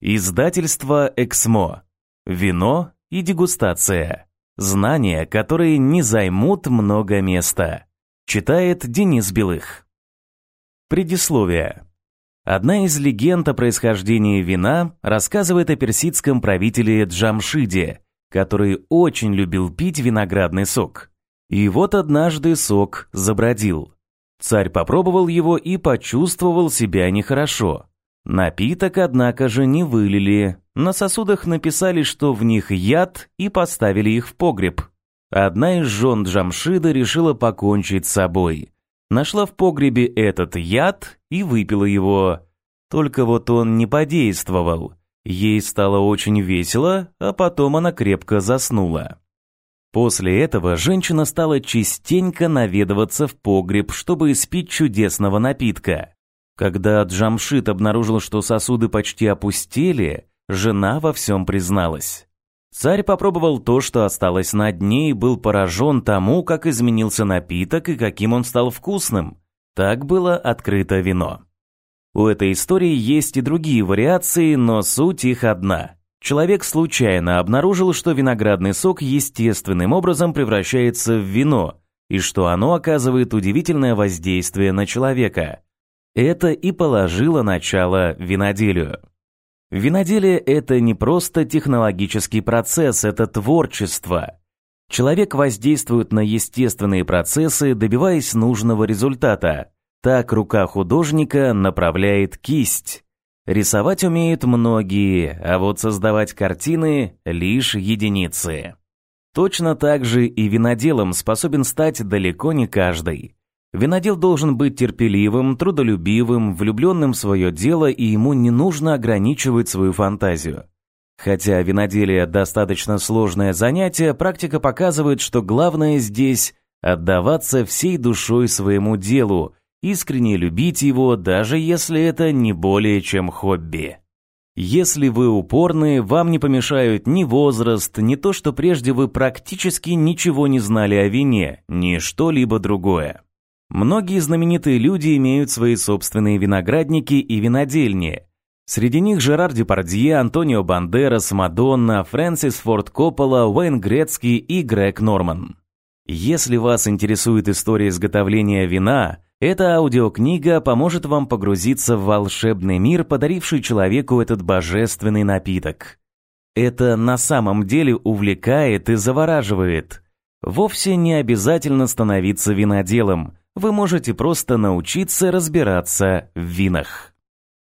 Издательство «Эксмо». Вино и дегустация. Знания, которые не займут много места. Читает Денис Белых. Предисловие. Одна из легенд о происхождении вина рассказывает о персидском правителе Джамшиде, который очень любил пить виноградный сок. И вот однажды сок забродил. Царь попробовал его и почувствовал себя нехорошо. Напиток, однако же, не вылили. На сосудах написали, что в них яд, и поставили их в погреб. Одна из жен Джамшида решила покончить с собой. Нашла в погребе этот яд и выпила его. Только вот он не подействовал. Ей стало очень весело, а потом она крепко заснула. После этого женщина стала частенько наведываться в погреб, чтобы испить чудесного напитка. Когда Джамшит обнаружил, что сосуды почти опустели, жена во всем призналась. Царь попробовал то, что осталось на дне, и был поражен тому, как изменился напиток и каким он стал вкусным. Так было открыто вино. У этой истории есть и другие вариации, но суть их одна – Человек случайно обнаружил, что виноградный сок естественным образом превращается в вино, и что оно оказывает удивительное воздействие на человека. Это и положило начало виноделию. Виноделие – это не просто технологический процесс, это творчество. Человек воздействует на естественные процессы, добиваясь нужного результата. Так рука художника направляет кисть. Рисовать умеют многие, а вот создавать картины – лишь единицы. Точно так же и виноделом способен стать далеко не каждый. Винодел должен быть терпеливым, трудолюбивым, влюбленным в свое дело, и ему не нужно ограничивать свою фантазию. Хотя виноделие достаточно сложное занятие, практика показывает, что главное здесь – отдаваться всей душой своему делу, искренне любить его, даже если это не более чем хобби. Если вы упорны, вам не помешают ни возраст, ни то, что прежде вы практически ничего не знали о вине, ни что-либо другое. Многие знаменитые люди имеют свои собственные виноградники и винодельни. Среди них Жерар Депардье, Антонио Бандерас, Мадонна, Фрэнсис Форд Коппола, Уэйн Грецкий и Грег Норман. Если вас интересует история изготовления вина – эта аудиокнига поможет вам погрузиться в волшебный мир, подаривший человеку этот божественный напиток. Это на самом деле увлекает и завораживает. Вовсе не обязательно становиться виноделом. Вы можете просто научиться разбираться в винах.